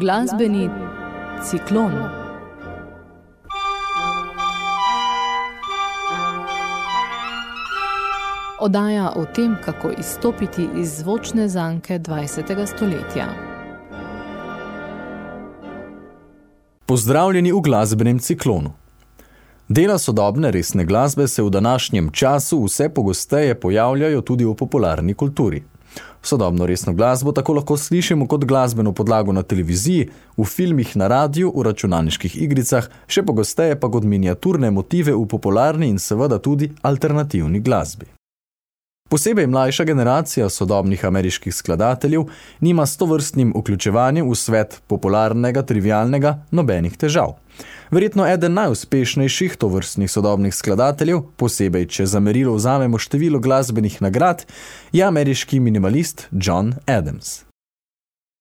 Glasbeni ciklon. Odaja o tem, kako izstopiti iz zvočne zanke 20. stoletja. Pozdravljeni v glasbenem ciklonu. Dela sodobne resne glasbe se v današnjem času vse pogosteje pojavljajo tudi v popularni kulturi. Sodobno resno glasbo tako lahko slišimo kot glasbeno podlago na televiziji, v filmih na radiju, v računalniških igricah, še pogosteje pa kot miniaturne motive v popularni in seveda tudi alternativni glasbi. Posebej mlajša generacija sodobnih ameriških skladateljev nima s tovrstnim vključevanjem v svet popularnega, trivialnega, nobenih težav. Verjetno eden najuspešnejših tovrstnih sodobnih skladateljev, posebej če za merilo vzamemo število glasbenih nagrad, je ameriški minimalist John Adams.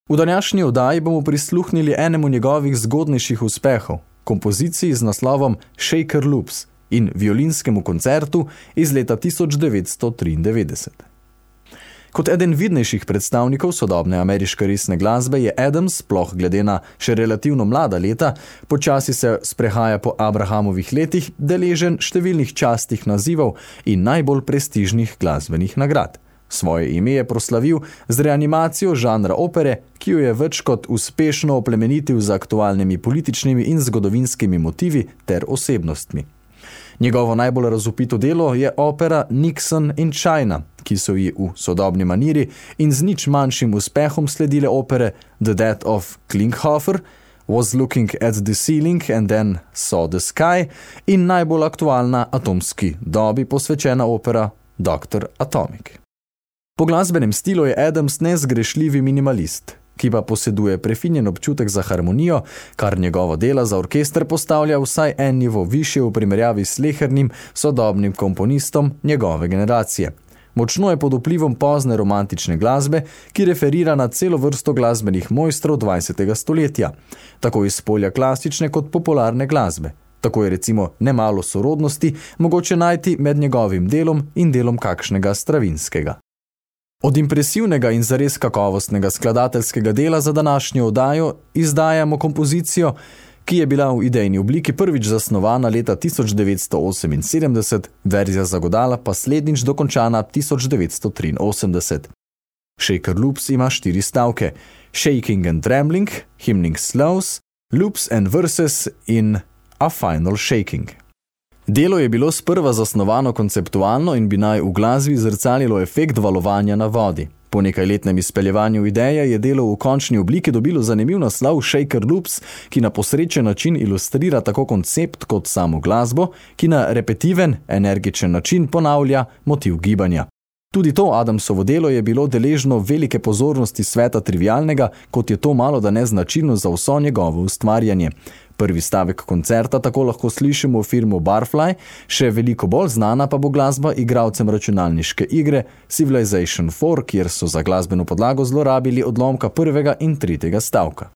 V današnji oddaji bomo prisluhnili enemu njegovih zgodnejših uspehov, kompoziciji z naslovom Shaker Loops in violinskemu koncertu iz leta 1993. Kot eden vidnejših predstavnikov sodobne ameriške resne glasbe je Adams, sploh glede na še relativno mlada leta, počasi se sprehaja po Abrahamovih letih, deležen številnih častih nazivov in najbolj prestižnih glasbenih nagrad. Svoje ime je proslavil z reanimacijo žanra opere, ki jo je več kot uspešno oplemenitil z aktualnimi političnimi in zgodovinskimi motivi ter osebnostmi. Njegovo najbolj razupito delo je opera Nixon in China, ki so ji v sodobni maniri in z nič manjšim uspehom sledile opere The Death of Klinghoffer, Was Looking at the Ceiling and Then Saw the Sky in najbolj aktualna atomski dobi posvečena opera Dr. Atomic. Po glasbenem stilu je Adams nezgrešljivi minimalist – ki pa poseduje prefinjen občutek za harmonijo, kar njegovo dela za orkester postavlja vsaj en nivo više v primerjavi s lehernim sodobnim komponistom njegove generacije. Močno je pod vplivom pozne romantične glasbe, ki referira na celo vrsto glasbenih mojstrov 20. stoletja, tako iz polja klasične kot popularne glasbe. Tako je recimo nemalo sorodnosti mogoče najti med njegovim delom in delom kakšnega stravinskega. Od impresivnega in zares kakovostnega skladateljskega dela za današnjo oddajo izdajamo kompozicijo, ki je bila v idejni obliki prvič zasnovana leta 1978, verzija zagodala pa slednjič dokončana 1983. Shaker Loops ima štiri stavke: Shaking and Trembling, Hymning Slows, Loops and Verses in A Final Shaking. Delo je bilo sprva zasnovano konceptualno in bi naj v glasbi zrcalilo efekt valovanja na vodi. Po nekaj letnem izpeljevanju ideje je delo v končni obliki dobilo zanimiv naslov Shaker Loops, ki na posrečen način ilustrira tako koncept kot samo glasbo, ki na repetiven, energičen način ponavlja motiv gibanja. Tudi to Adamsovo delo je bilo deležno velike pozornosti sveta trivialnega, kot je to malo da neznačilno za vso njegovo ustvarjanje. Prvi stavek koncerta tako lahko slišimo v filmu Barfly, še veliko bolj znana pa bo glasba igralcem računalniške igre Civilization 4, kjer so za glasbeno podlago zlorabili odlomka prvega in tretjega stavka.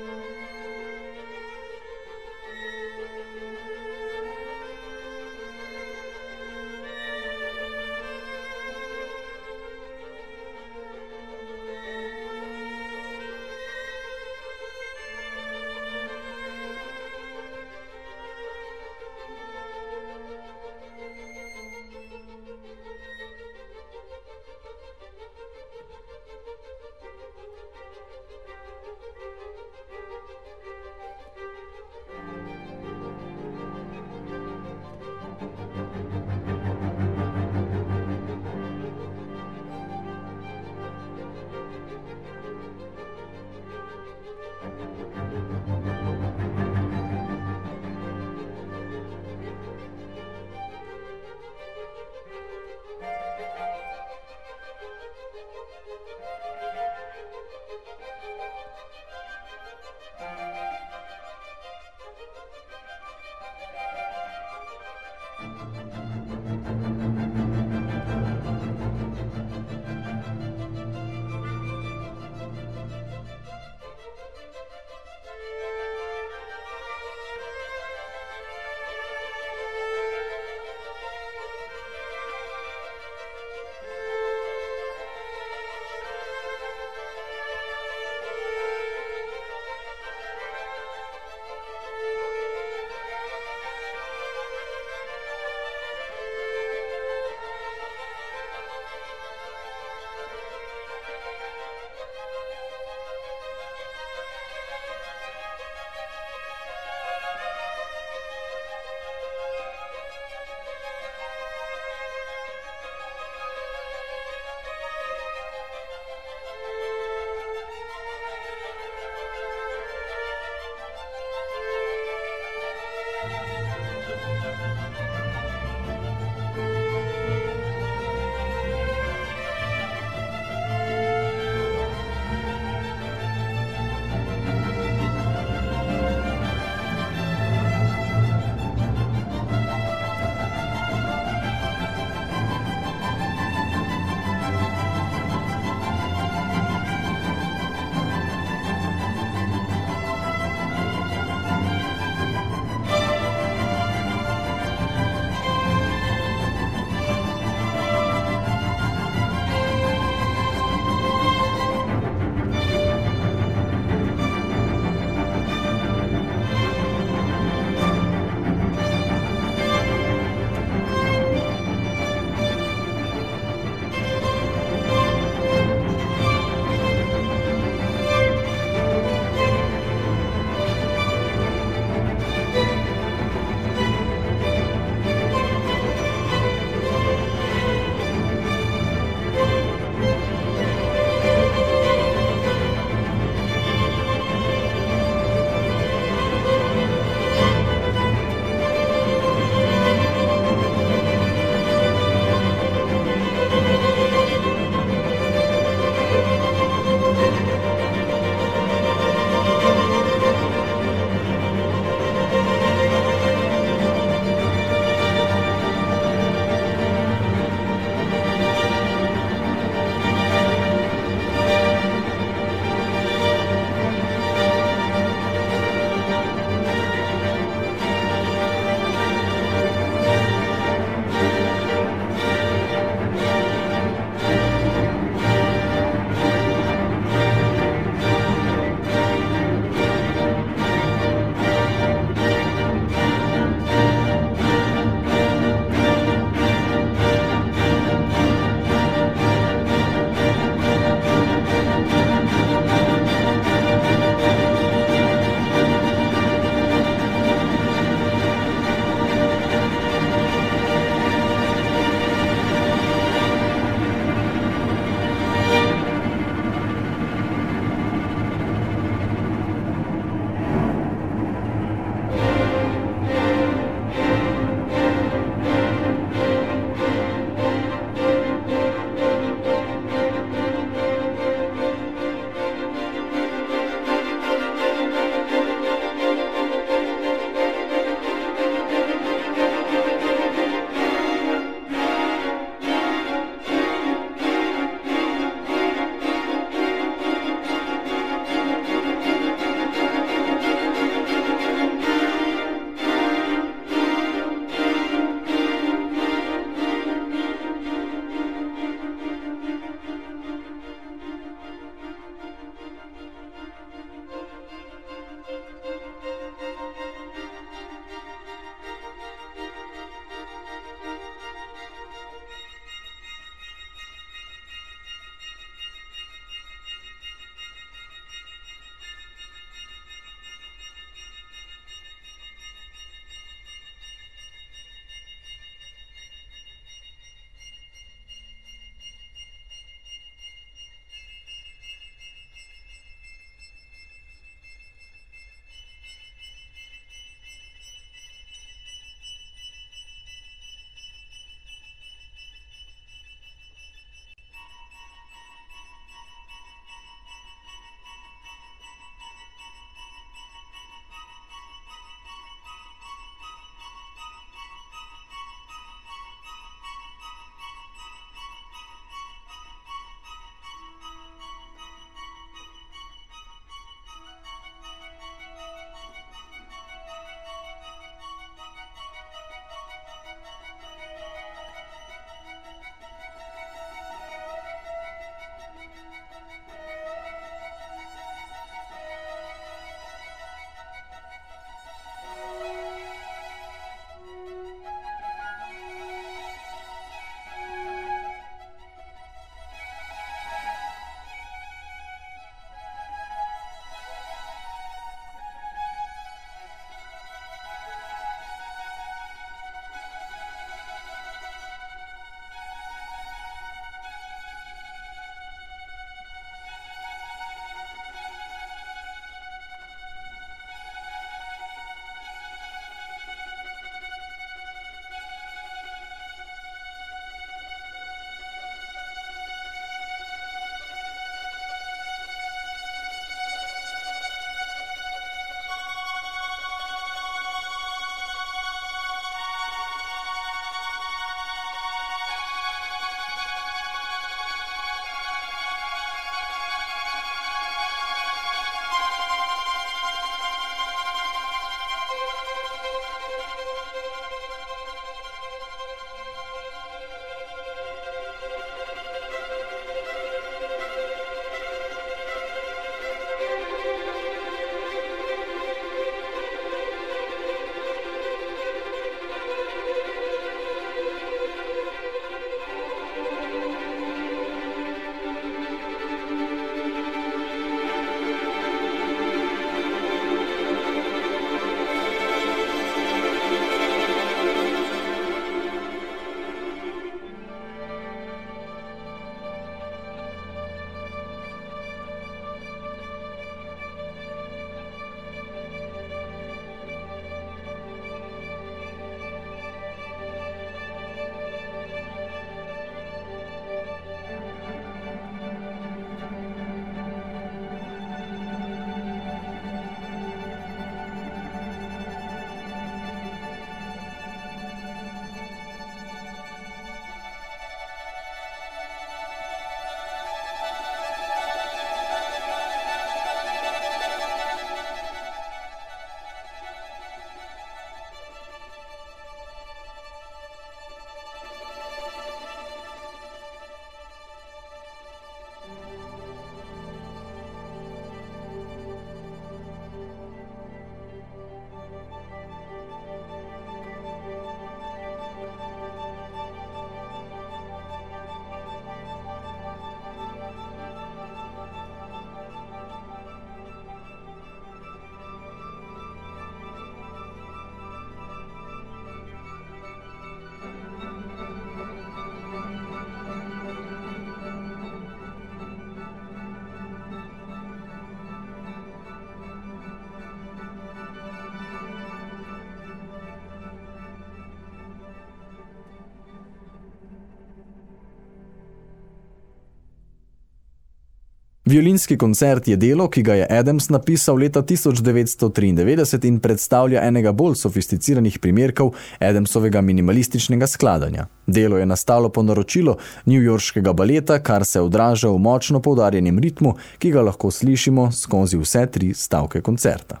Violinski koncert je delo, ki ga je Adams napisal leta 1993 in predstavlja enega bolj sofisticiranih primerkov Adamsovega minimalističnega skladanja. Delo je nastalo po naročilu newyorškega baleta, kar se odraža v močno poudarjenem ritmu, ki ga lahko slišimo skozi vse tri stavke koncerta.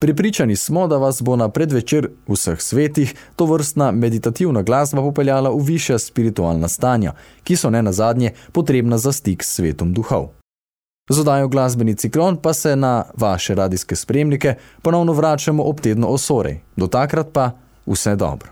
Pripričani smo, da vas bo na predvečer vseh svetih to vrstna meditativna glasba popeljala v višja spiritualna stanja, ki so ne nazadnje potrebna za stik s svetom duhov. Z odajo glasbeni ciklon pa se na vaše radijske spremnike ponovno vračamo ob tednu osorej. Do takrat pa vse dobro.